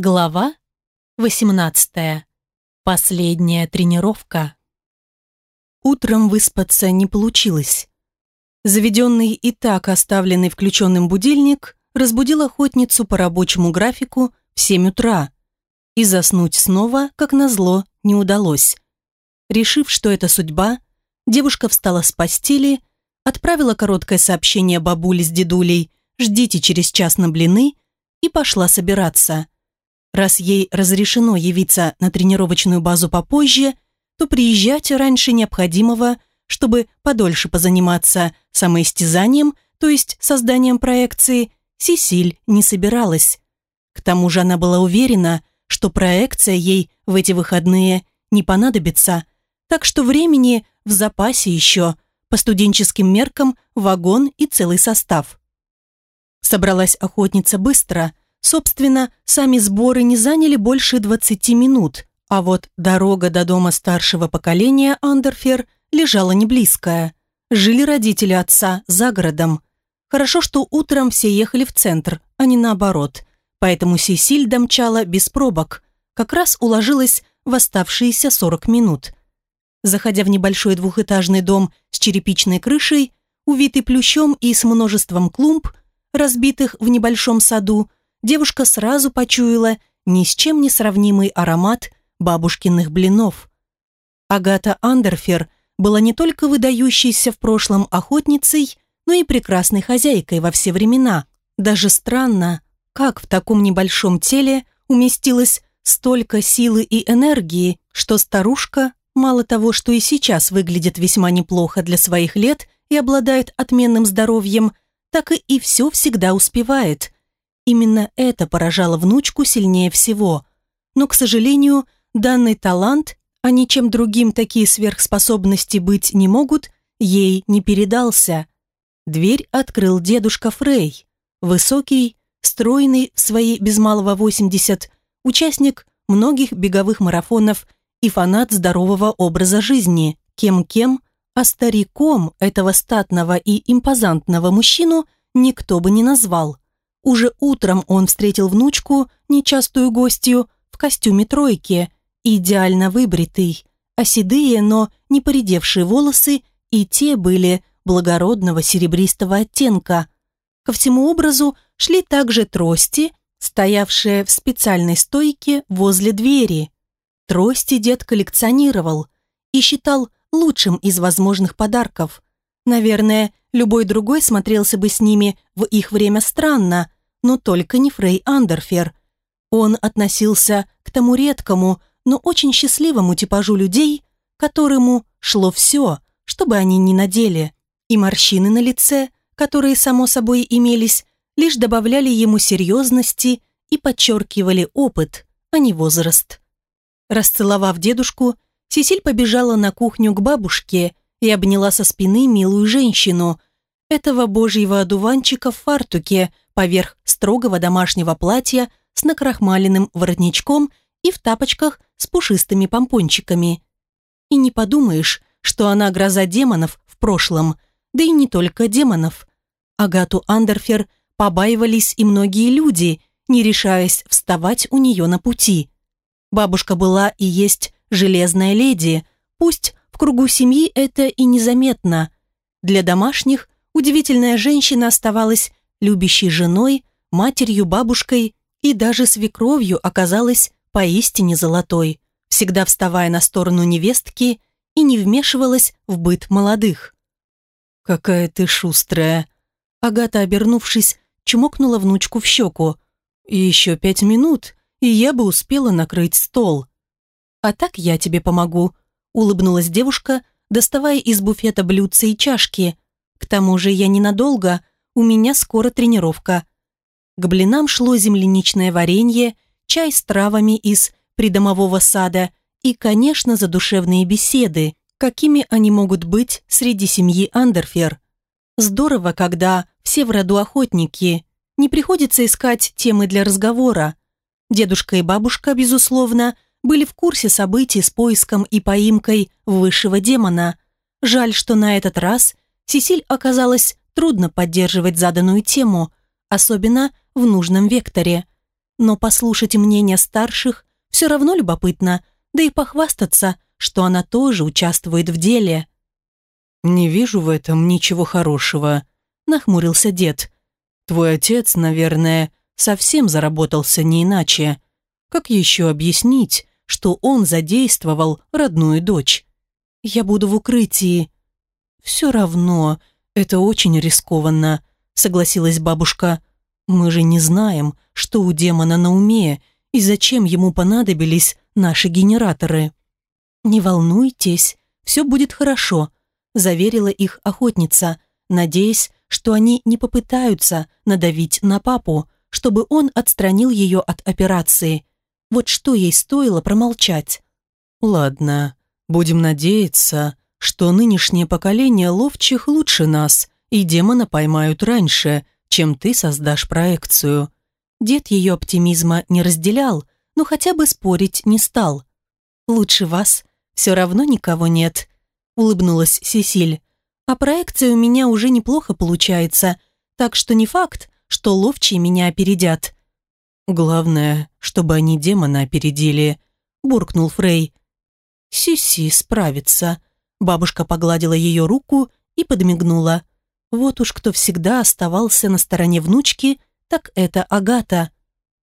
Глава 18. Последняя тренировка. Утром выспаться не получилось. Заведенный и так оставленный включенным будильник разбудил охотницу по рабочему графику в 7 утра. И заснуть снова, как назло, не удалось. Решив, что это судьба, девушка встала с постели, отправила короткое сообщение бабуле с дедулей «Ждите через час на блины» и пошла собираться – Раз ей разрешено явиться на тренировочную базу попозже, то приезжать раньше необходимого, чтобы подольше позаниматься самоистязанием, то есть созданием проекции, Сисиль не собиралась. К тому же она была уверена, что проекция ей в эти выходные не понадобится, так что времени в запасе еще, по студенческим меркам, вагон и целый состав. Собралась охотница быстро – Собственно, сами сборы не заняли больше 20 минут, а вот дорога до дома старшего поколения Андерфер лежала не близкая. Жили родители отца за городом. Хорошо, что утром все ехали в центр, а не наоборот. Поэтому Сесиль домчала без пробок. Как раз уложилась в оставшиеся 40 минут. Заходя в небольшой двухэтажный дом с черепичной крышей, увитый плющом и с множеством клумб, разбитых в небольшом саду, девушка сразу почуяла ни с чем не сравнимый аромат бабушкиных блинов. Агата Андерфер была не только выдающейся в прошлом охотницей, но и прекрасной хозяйкой во все времена. Даже странно, как в таком небольшом теле уместилось столько силы и энергии, что старушка, мало того, что и сейчас выглядит весьма неплохо для своих лет и обладает отменным здоровьем, так и, и все всегда успевает – Именно это поражало внучку сильнее всего. Но, к сожалению, данный талант, а ничем другим такие сверхспособности быть не могут, ей не передался. Дверь открыл дедушка Фрей. Высокий, стройный в свои без малого 80, участник многих беговых марафонов и фанат здорового образа жизни. Кем-кем, а стариком этого статного и импозантного мужчину никто бы не назвал – уже утром он встретил внучку, нечастую гостью, в костюме тройки, идеально выбритый, а седые, но не поредевшие волосы и те были благородного серебристого оттенка. Ко всему образу шли также трости, стоявшие в специальной стойке возле двери. Трости дед коллекционировал и считал лучшим из возможных подарков. Наверное, Любой другой смотрелся бы с ними в их время странно, но только не Фрей Андерфер. Он относился к тому редкому, но очень счастливому типажу людей, которому шло все, чтобы они не надели, и морщины на лице, которые, само собой, имелись, лишь добавляли ему серьезности и подчеркивали опыт, а не возраст. Расцеловав дедушку, Сесиль побежала на кухню к бабушке и обняла со спины милую женщину, этого божьего одуванчика в фартуке, поверх строгого домашнего платья с накрахмаленным воротничком и в тапочках с пушистыми помпончиками. И не подумаешь, что она гроза демонов в прошлом, да и не только демонов. Агату Андерфер побаивались и многие люди, не решаясь вставать у нее на пути. Бабушка была и есть железная леди, пусть в кругу семьи это и незаметно. Для домашних удивительная женщина оставалась любящей женой, матерью, бабушкой и даже свекровью оказалась поистине золотой, всегда вставая на сторону невестки и не вмешивалась в быт молодых. «Какая ты шустрая!» Агата, обернувшись, чмокнула внучку в щеку. «Еще пять минут, и я бы успела накрыть стол». «А так я тебе помогу», улыбнулась девушка, доставая из буфета блюдца и чашки. «К тому же я ненадолго, у меня скоро тренировка». К блинам шло земляничное варенье, чай с травами из придомового сада и, конечно, задушевные беседы, какими они могут быть среди семьи Андерфер. Здорово, когда все в роду охотники, не приходится искать темы для разговора. Дедушка и бабушка, безусловно, были в курсе событий с поиском и поимкой высшего демона. Жаль, что на этот раз Сесиль оказалось трудно поддерживать заданную тему, особенно в нужном векторе. Но послушать мнение старших все равно любопытно, да и похвастаться, что она тоже участвует в деле. «Не вижу в этом ничего хорошего», – нахмурился дед. «Твой отец, наверное, совсем заработался не иначе. Как еще объяснить, что он задействовал родную дочь? Я буду в укрытии. Все равно, это очень рискованно, согласилась бабушка. Мы же не знаем, что у демона на уме и зачем ему понадобились наши генераторы. Не волнуйтесь, все будет хорошо, заверила их охотница, надеясь, что они не попытаются надавить на папу, чтобы он отстранил ее от операции. Вот что ей стоило промолчать. «Ладно, будем надеяться, что нынешнее поколение ловчих лучше нас, и демона поймают раньше, чем ты создашь проекцию». Дед ее оптимизма не разделял, но хотя бы спорить не стал. «Лучше вас все равно никого нет», — улыбнулась Сесиль. «А проекция у меня уже неплохо получается, так что не факт, что ловчие меня опередят. «Главное, чтобы они демона опередили», – буркнул Фрей. «Сиси справится». Бабушка погладила ее руку и подмигнула. Вот уж кто всегда оставался на стороне внучки, так это Агата.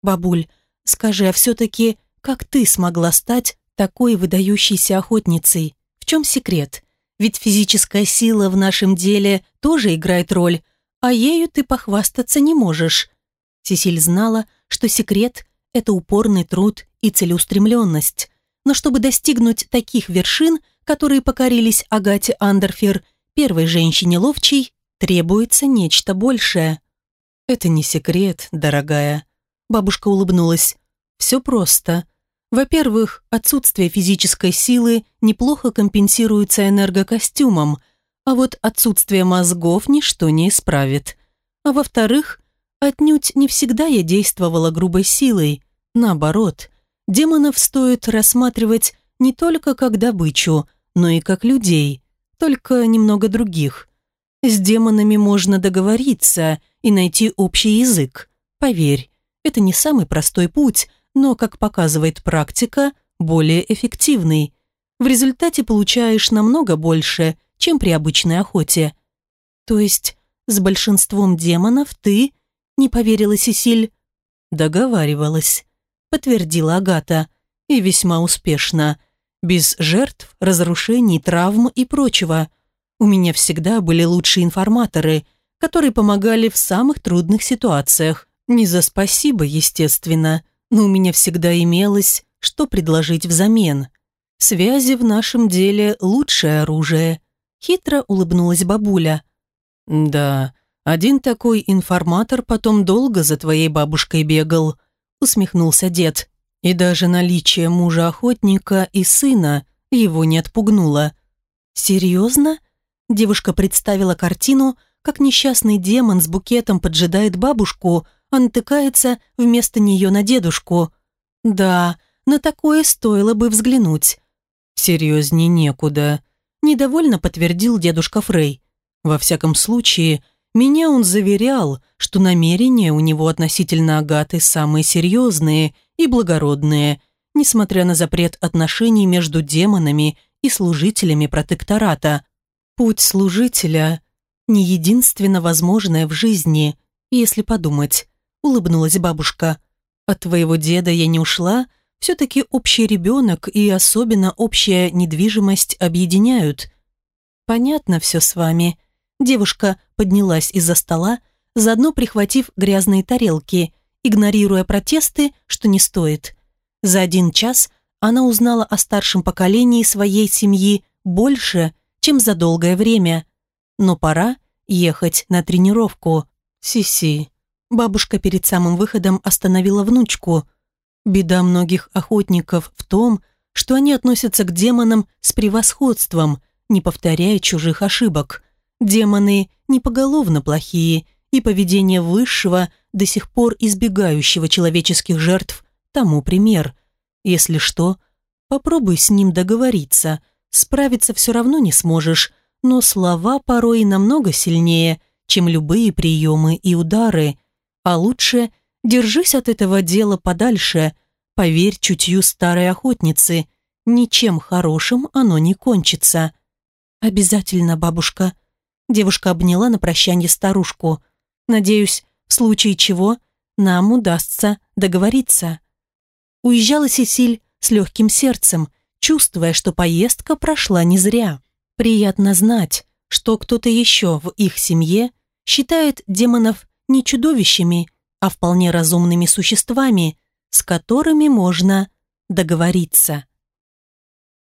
«Бабуль, скажи, а все-таки как ты смогла стать такой выдающейся охотницей? В чем секрет? Ведь физическая сила в нашем деле тоже играет роль, а ею ты похвастаться не можешь». Сесиль знала, что секрет – это упорный труд и целеустремленность. Но чтобы достигнуть таких вершин, которые покорились Агате Андерфер, первой женщине ловчей, требуется нечто большее. «Это не секрет, дорогая», – бабушка улыбнулась. «Все просто. Во-первых, отсутствие физической силы неплохо компенсируется энергокостюмом, а вот отсутствие мозгов ничто не исправит. А во-вторых, Отнюдь не всегда я действовала грубой силой. Наоборот, демонов стоит рассматривать не только как добычу, но и как людей, только немного других. С демонами можно договориться и найти общий язык. Поверь, это не самый простой путь, но, как показывает практика, более эффективный. В результате получаешь намного больше, чем при обычной охоте. То есть с большинством демонов ты не поверила Сесиль. Договаривалась, подтвердила Агата. И весьма успешно. Без жертв, разрушений, травм и прочего. У меня всегда были лучшие информаторы, которые помогали в самых трудных ситуациях. Не за спасибо, естественно, но у меня всегда имелось, что предложить взамен. Связи в нашем деле – лучшее оружие. Хитро улыбнулась бабуля. Да, один такой информатор потом долго за твоей бабушкой бегал, усмехнулся дед. И даже наличие мужа-охотника и сына его не отпугнуло. «Серьезно?» Девушка представила картину, как несчастный демон с букетом поджидает бабушку, а натыкается вместо нее на дедушку. «Да, на такое стоило бы взглянуть». «Серьезней некуда», – недовольно подтвердил дедушка Фрей. «Во всяком случае, меня он заверял, что намерения у него относительно Агаты самые серьезные и благородные, несмотря на запрет отношений между демонами и служителями протектората. Путь служителя – не единственно возможное в жизни, если подумать, улыбнулась бабушка. От твоего деда я не ушла, все-таки общий ребенок и особенно общая недвижимость объединяют. Понятно все с вами – Девушка поднялась из-за стола, заодно прихватив грязные тарелки, игнорируя протесты, что не стоит. За один час она узнала о старшем поколении своей семьи больше, чем за долгое время. Но пора ехать на тренировку. Сиси. Бабушка перед самым выходом остановила внучку. Беда многих охотников в том, что они относятся к демонам с превосходством, не повторяя чужих ошибок. Демоны не поголовно плохие, и поведение высшего, до сих пор избегающего человеческих жертв, тому пример. Если что, попробуй с ним договориться. Справиться все равно не сможешь, но слова порой намного сильнее, чем любые приемы и удары. А лучше держись от этого дела подальше. Поверь чутью старой охотницы, ничем хорошим оно не кончится. Обязательно, бабушка. Девушка обняла на прощание старушку. Надеюсь, в случае чего нам удастся договориться. Уезжала Сесиль с легким сердцем, чувствуя, что поездка прошла не зря. Приятно знать, что кто-то еще в их семье считает демонов не чудовищами, а вполне разумными существами, с которыми можно договориться.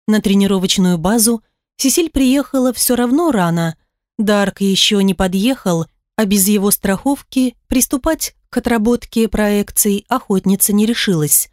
На тренировочную базу Сесиль приехала все равно рано. Дарк еще не подъехал, а без его страховки приступать к отработке проекций охотница не решилась.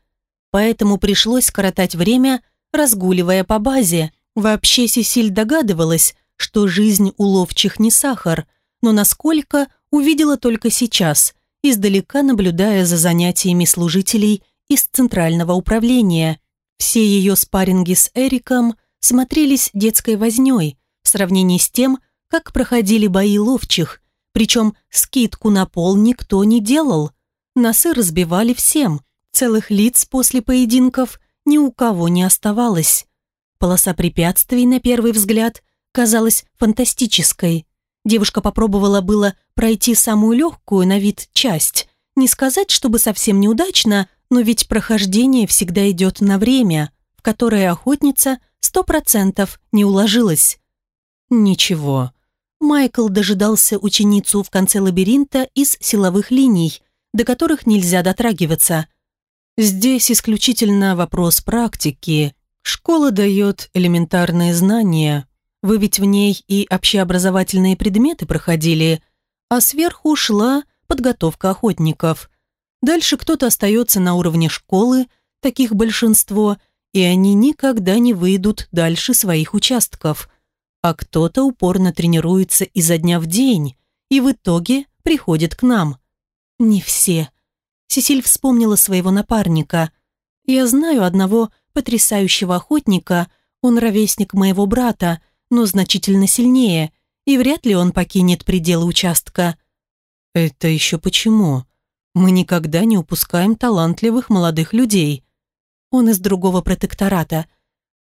Поэтому пришлось коротать время, разгуливая по базе. Вообще Сесиль догадывалась, что жизнь у ловчих не сахар, но насколько увидела только сейчас, издалека наблюдая за занятиями служителей из центрального управления. Все ее спарринги с Эриком смотрелись детской вознёй в сравнении с тем, как проходили бои ловчих, причем скидку на пол никто не делал. Носы разбивали всем, целых лиц после поединков ни у кого не оставалось. Полоса препятствий, на первый взгляд, казалась фантастической. Девушка попробовала было пройти самую легкую на вид часть. Не сказать, чтобы совсем неудачно, но ведь прохождение всегда идет на время, в которое охотница сто процентов не уложилась. Ничего. Майкл дожидался ученицу в конце лабиринта из силовых линий, до которых нельзя дотрагиваться. Здесь исключительно вопрос практики. Школа дает элементарные знания, вы ведь в ней и общеобразовательные предметы проходили, а сверху шла подготовка охотников. Дальше кто-то остается на уровне школы, таких большинство, и они никогда не выйдут дальше своих участков. А кто-то упорно тренируется изо дня в день и в итоге приходит к нам. Не все. Сесиль вспомнила своего напарника. Я знаю одного потрясающего охотника, он ровесник моего брата, но значительно сильнее, и вряд ли он покинет пределы участка. Это еще почему? Мы никогда не упускаем талантливых молодых людей. Он из другого протектората.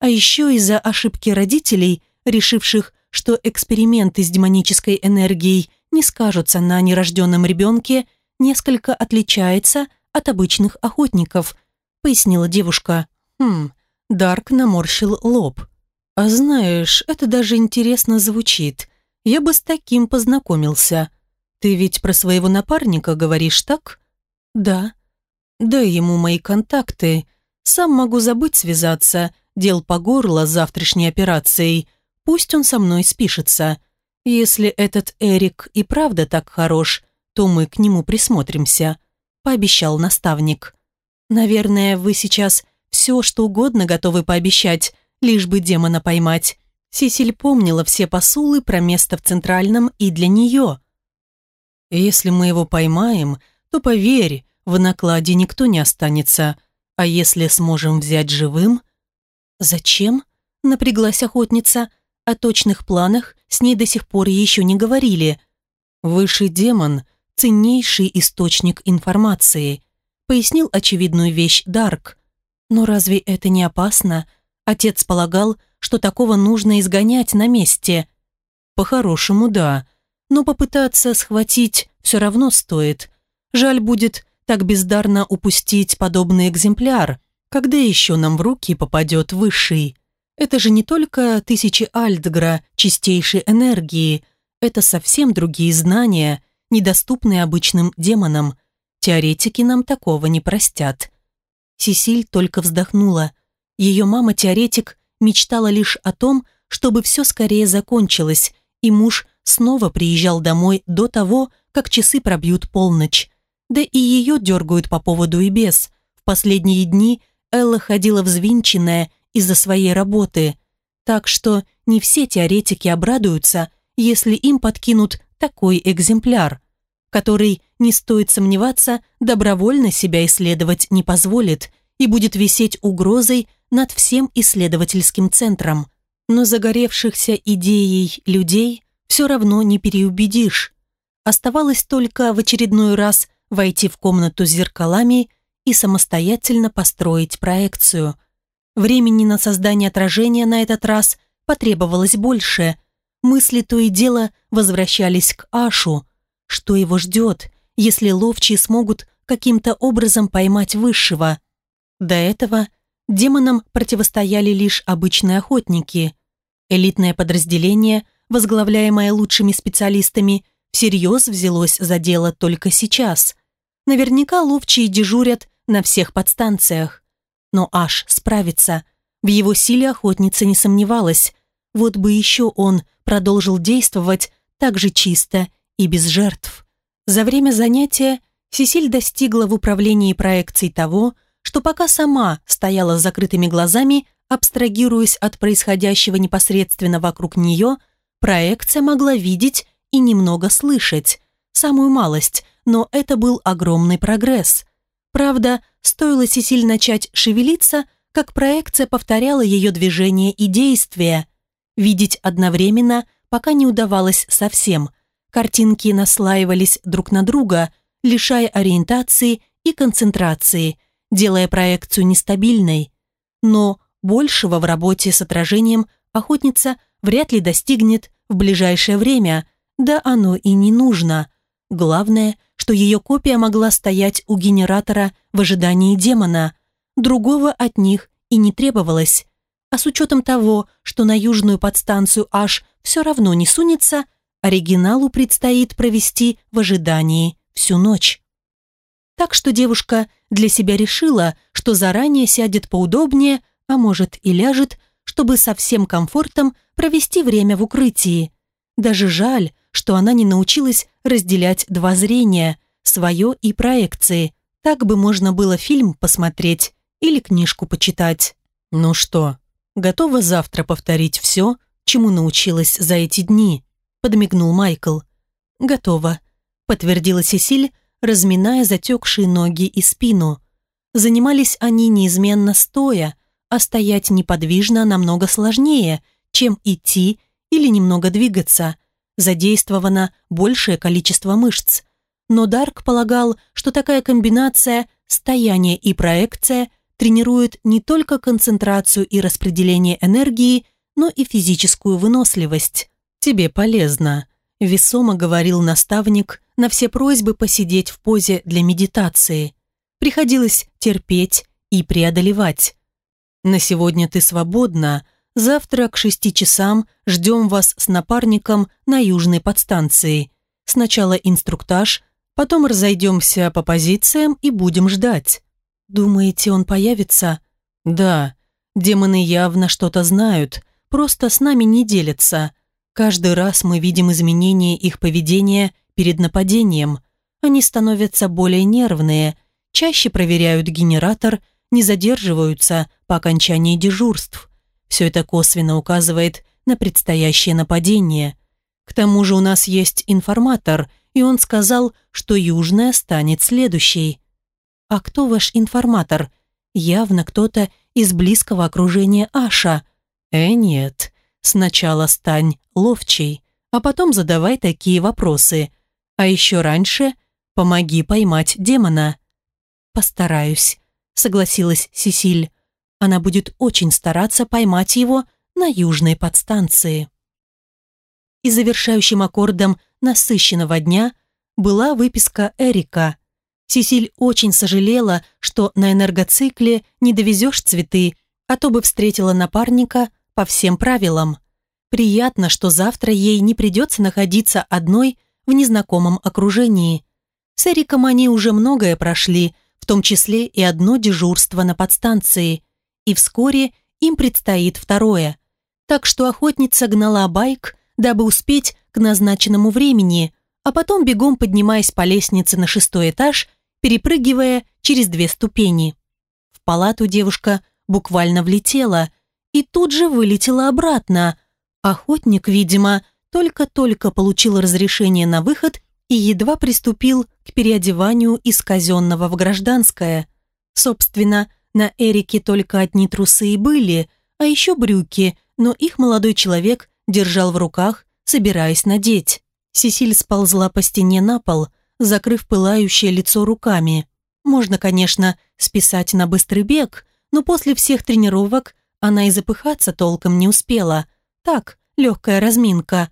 А еще из-за ошибки родителей, решивших, что эксперименты с демонической энергией не скажутся на нерожденном ребенке, несколько отличается от обычных охотников, пояснила девушка. Хм, Дарк наморщил лоб. «А знаешь, это даже интересно звучит. Я бы с таким познакомился. Ты ведь про своего напарника говоришь, так?» «Да». «Дай ему мои контакты. Сам могу забыть связаться. Дел по горло завтрашней операцией. Пусть он со мной спишется. Если этот Эрик и правда так хорош, то мы к нему присмотримся», – пообещал наставник. «Наверное, вы сейчас все, что угодно готовы пообещать, лишь бы демона поймать. Сисиль помнила все посулы про место в Центральном и для нее. «Если мы его поймаем, то, поверь, в накладе никто не останется, а если сможем взять живым...» «Зачем?» – напряглась охотница. О точных планах с ней до сих пор еще не говорили. «Высший демон – ценнейший источник информации», – пояснил очевидную вещь Дарк. «Но разве это не опасно?» Отец полагал, что такого нужно изгонять на месте. По-хорошему, да, но попытаться схватить все равно стоит. Жаль будет так бездарно упустить подобный экземпляр, когда еще нам в руки попадет высший. Это же не только тысячи альтгра чистейшей энергии, это совсем другие знания, недоступные обычным демонам. Теоретики нам такого не простят. Сесиль только вздохнула – ее мама-теоретик мечтала лишь о том, чтобы все скорее закончилось, и муж снова приезжал домой до того, как часы пробьют полночь. Да и ее дергают по поводу и без. В последние дни Элла ходила взвинченная из-за своей работы. Так что не все теоретики обрадуются, если им подкинут такой экземпляр, который, не стоит сомневаться, добровольно себя исследовать не позволит и будет висеть угрозой над всем исследовательским центром. Но загоревшихся идеей людей все равно не переубедишь. Оставалось только в очередной раз войти в комнату с зеркалами и самостоятельно построить проекцию. Времени на создание отражения на этот раз потребовалось больше. Мысли то и дело возвращались к Ашу. Что его ждет, если ловчие смогут каким-то образом поймать высшего? До этого демонам противостояли лишь обычные охотники. Элитное подразделение, возглавляемое лучшими специалистами, всерьез взялось за дело только сейчас. Наверняка ловчие дежурят на всех подстанциях. Но Аш справится. В его силе охотница не сомневалась. Вот бы еще он продолжил действовать так же чисто и без жертв. За время занятия Сесиль достигла в управлении проекцией того, что пока сама стояла с закрытыми глазами, абстрагируясь от происходящего непосредственно вокруг нее, проекция могла видеть и немного слышать. Самую малость, но это был огромный прогресс. Правда, стоило Сесиль начать шевелиться, как проекция повторяла ее движения и действия. Видеть одновременно пока не удавалось совсем. Картинки наслаивались друг на друга, лишая ориентации и концентрации, делая проекцию нестабильной. Но большего в работе с отражением охотница вряд ли достигнет в ближайшее время, да оно и не нужно. Главное, что ее копия могла стоять у генератора в ожидании демона. Другого от них и не требовалось. А с учетом того, что на южную подстанцию H все равно не сунется, оригиналу предстоит провести в ожидании всю ночь. Так что девушка для себя решила, что заранее сядет поудобнее, а может и ляжет, чтобы со всем комфортом провести время в укрытии. Даже жаль, что она не научилась разделять два зрения, свое и проекции. Так бы можно было фильм посмотреть или книжку почитать. «Ну что, готова завтра повторить все, чему научилась за эти дни?» подмигнул Майкл. «Готова», подтвердила Сесиль, разминая затекшие ноги и спину. Занимались они неизменно стоя, а стоять неподвижно намного сложнее, чем идти или немного двигаться задействовано большее количество мышц. Но Дарк полагал, что такая комбинация стояние и проекция тренирует не только концентрацию и распределение энергии, но и физическую выносливость. «Тебе полезно», – весомо говорил наставник на все просьбы посидеть в позе для медитации. Приходилось терпеть и преодолевать. «На сегодня ты свободна, Завтра к шести часам ждем вас с напарником на южной подстанции. Сначала инструктаж, потом разойдемся по позициям и будем ждать. Думаете, он появится? Да. Демоны явно что-то знают, просто с нами не делятся. Каждый раз мы видим изменения их поведения перед нападением. Они становятся более нервные, чаще проверяют генератор, не задерживаются по окончании дежурств. Все это косвенно указывает на предстоящее нападение. К тому же у нас есть информатор, и он сказал, что Южная станет следующей. А кто ваш информатор? Явно кто-то из близкого окружения Аша. Э, нет. Сначала стань ловчей, а потом задавай такие вопросы. А еще раньше помоги поймать демона. Постараюсь, согласилась Сесиль. Она будет очень стараться поймать его на южной подстанции. И завершающим аккордом насыщенного дня была выписка Эрика. Сесиль очень сожалела, что на энергоцикле не довезешь цветы, а то бы встретила напарника по всем правилам. Приятно, что завтра ей не придется находиться одной в незнакомом окружении. С Эриком они уже многое прошли, в том числе и одно дежурство на подстанции и вскоре им предстоит второе. Так что охотница гнала байк, дабы успеть к назначенному времени, а потом бегом поднимаясь по лестнице на шестой этаж, перепрыгивая через две ступени. В палату девушка буквально влетела и тут же вылетела обратно. Охотник, видимо, только-только получил разрешение на выход и едва приступил к переодеванию из казенного в гражданское. Собственно, на Эрике только одни трусы и были, а еще брюки, но их молодой человек держал в руках, собираясь надеть. Сесиль сползла по стене на пол, закрыв пылающее лицо руками. Можно, конечно, списать на быстрый бег, но после всех тренировок она и запыхаться толком не успела. Так, легкая разминка.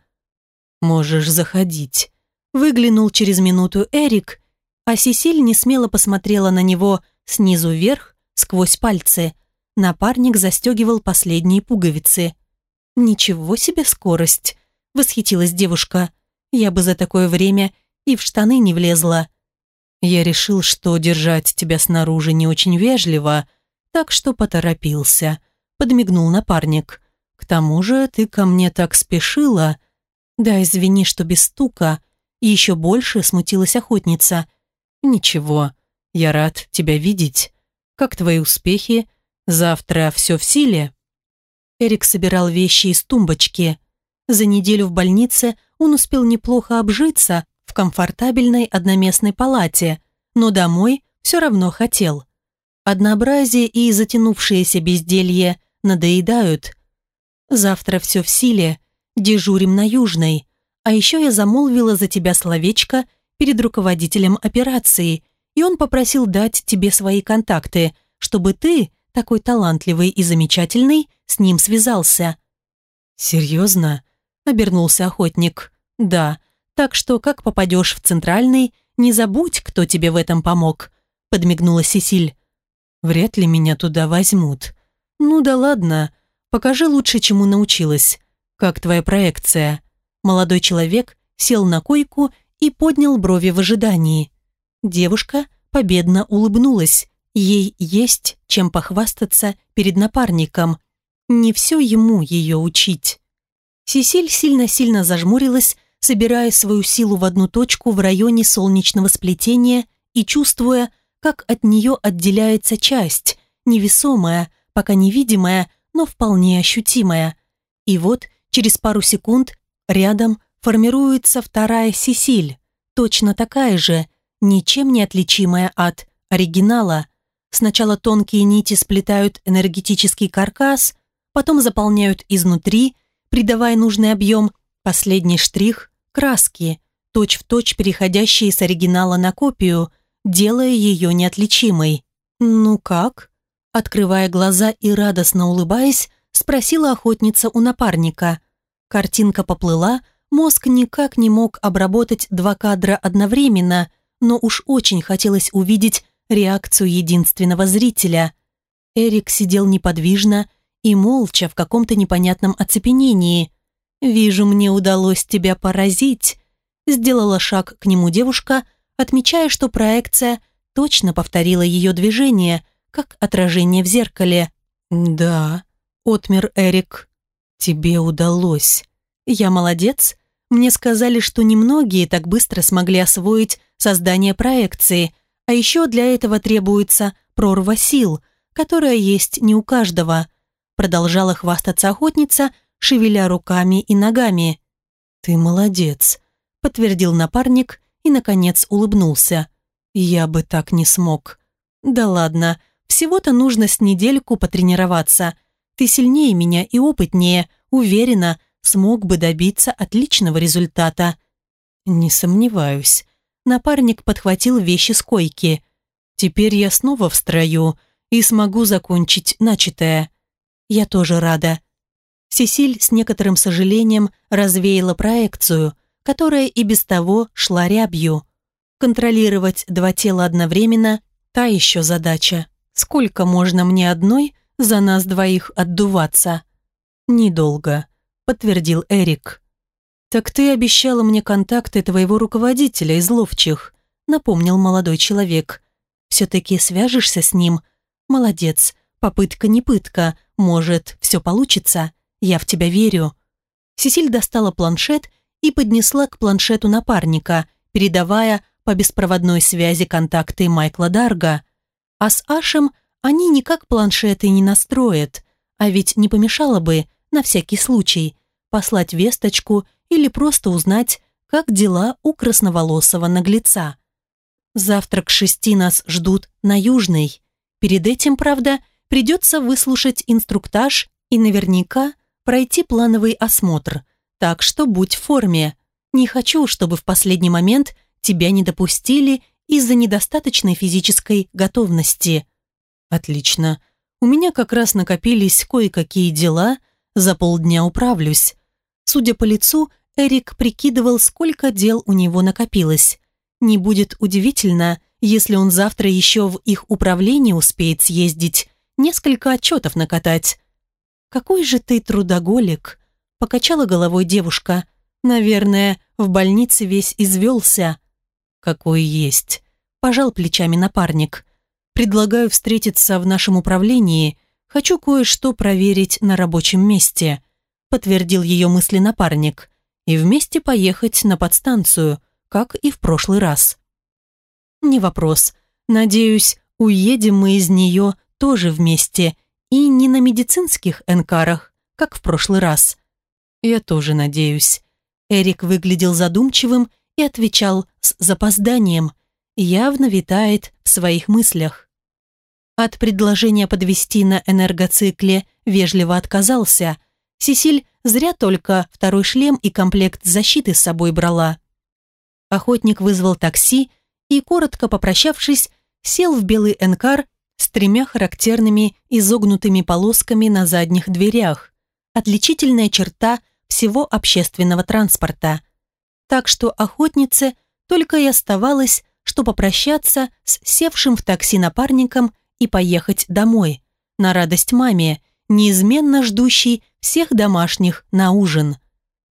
«Можешь заходить». Выглянул через минуту Эрик, а Сесиль не смело посмотрела на него снизу вверх, сквозь пальцы. Напарник застегивал последние пуговицы. «Ничего себе скорость!» – восхитилась девушка. «Я бы за такое время и в штаны не влезла». «Я решил, что держать тебя снаружи не очень вежливо, так что поторопился», – подмигнул напарник. «К тому же ты ко мне так спешила». «Да, извини, что без стука», – еще больше смутилась охотница. «Ничего, я рад тебя видеть. Как твои успехи? Завтра все в силе?» Эрик собирал вещи из тумбочки. За неделю в больнице он успел неплохо обжиться в комфортабельной одноместной палате, но домой все равно хотел. Однообразие и затянувшееся безделье надоедают. Завтра все в силе, дежурим на Южной. А еще я замолвила за тебя словечко перед руководителем операции, и он попросил дать тебе свои контакты, чтобы ты такой талантливый и замечательный, с ним связался». «Серьезно?» – обернулся охотник. «Да, так что как попадешь в Центральный, не забудь, кто тебе в этом помог», – подмигнула Сесиль. «Вряд ли меня туда возьмут». «Ну да ладно, покажи лучше, чему научилась. Как твоя проекция?» Молодой человек сел на койку и поднял брови в ожидании. Девушка победно улыбнулась. Ей есть чем похвастаться перед напарником. Не все ему ее учить. Сесиль сильно-сильно зажмурилась, собирая свою силу в одну точку в районе солнечного сплетения и чувствуя, как от нее отделяется часть, невесомая, пока невидимая, но вполне ощутимая. И вот через пару секунд рядом формируется вторая Сесиль, точно такая же, ничем не отличимая от оригинала. Сначала тонкие нити сплетают энергетический каркас, потом заполняют изнутри, придавая нужный объем, последний штрих – краски, точь-в-точь точь переходящие с оригинала на копию, делая ее неотличимой. «Ну как?» Открывая глаза и радостно улыбаясь, спросила охотница у напарника. Картинка поплыла, мозг никак не мог обработать два кадра одновременно, но уж очень хотелось увидеть реакцию единственного зрителя. Эрик сидел неподвижно и молча в каком-то непонятном оцепенении. «Вижу, мне удалось тебя поразить», сделала шаг к нему девушка, отмечая, что проекция точно повторила ее движение, как отражение в зеркале. «Да», — отмер Эрик, — «тебе удалось. Я молодец. Мне сказали, что немногие так быстро смогли освоить создание проекции, а еще для этого требуется прорва сил, которая есть не у каждого. Продолжала хвастаться охотница, шевеля руками и ногами. «Ты молодец», — подтвердил напарник и, наконец, улыбнулся. «Я бы так не смог». «Да ладно, всего-то нужно с недельку потренироваться. Ты сильнее меня и опытнее, уверена, смог бы добиться отличного результата». «Не сомневаюсь», Напарник подхватил вещи с койки. «Теперь я снова в строю и смогу закончить начатое. Я тоже рада». Сесиль с некоторым сожалением развеяла проекцию, которая и без того шла рябью. Контролировать два тела одновременно – та еще задача. Сколько можно мне одной за нас двоих отдуваться? «Недолго», – подтвердил Эрик. «Так ты обещала мне контакты твоего руководителя из ловчих», напомнил молодой человек. «Все-таки свяжешься с ним? Молодец, попытка не пытка, может, все получится, я в тебя верю». Сесиль достала планшет и поднесла к планшету напарника, передавая по беспроводной связи контакты Майкла Дарга. А с Ашем они никак планшеты не настроят, а ведь не помешало бы, на всякий случай, послать весточку или просто узнать, как дела у красноволосого наглеца. Завтра к шести нас ждут на Южной. Перед этим, правда, придется выслушать инструктаж и наверняка пройти плановый осмотр, так что будь в форме. Не хочу, чтобы в последний момент тебя не допустили из-за недостаточной физической готовности. Отлично. У меня как раз накопились кое-какие дела, за полдня управлюсь. Судя по лицу, Эрик прикидывал, сколько дел у него накопилось. Не будет удивительно, если он завтра еще в их управление успеет съездить, несколько отчетов накатать. «Какой же ты трудоголик!» – покачала головой девушка. «Наверное, в больнице весь извелся». «Какой есть!» – пожал плечами напарник. «Предлагаю встретиться в нашем управлении. Хочу кое-что проверить на рабочем месте», – подтвердил ее мысли напарник. «И вместе поехать на подстанцию, как и в прошлый раз». «Не вопрос. Надеюсь, уедем мы из нее тоже вместе и не на медицинских энкарах, как в прошлый раз». «Я тоже надеюсь». Эрик выглядел задумчивым и отвечал с запозданием, явно витает в своих мыслях. От предложения подвести на энергоцикле вежливо отказался. Сесиль зря только второй шлем и комплект защиты с собой брала. Охотник вызвал такси и, коротко попрощавшись, сел в белый энкар с тремя характерными изогнутыми полосками на задних дверях. Отличительная черта всего общественного транспорта. Так что охотнице только и оставалось, что попрощаться с севшим в такси напарником и поехать домой, на радость маме, неизменно ждущей всех домашних на ужин.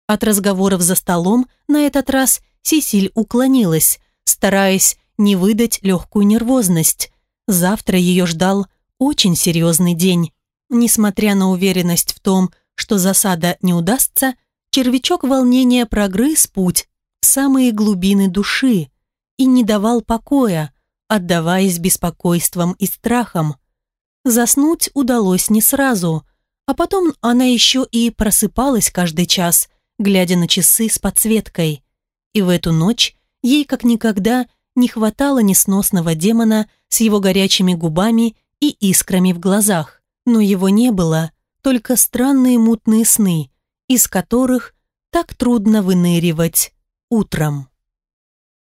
От разговоров за столом на этот раз Сесиль уклонилась, стараясь не выдать легкую нервозность. Завтра ее ждал очень серьезный день. Несмотря на уверенность в том, что засада не удастся, червячок волнения прогрыз путь в самые глубины души и не давал покоя, отдаваясь беспокойством и страхом. Заснуть удалось не сразу, а потом она еще и просыпалась каждый час, глядя на часы с подсветкой. И в эту ночь ей как никогда не хватало несносного демона с его горячими губами и искрами в глазах. Но его не было, только странные мутные сны, из которых так трудно выныривать утром.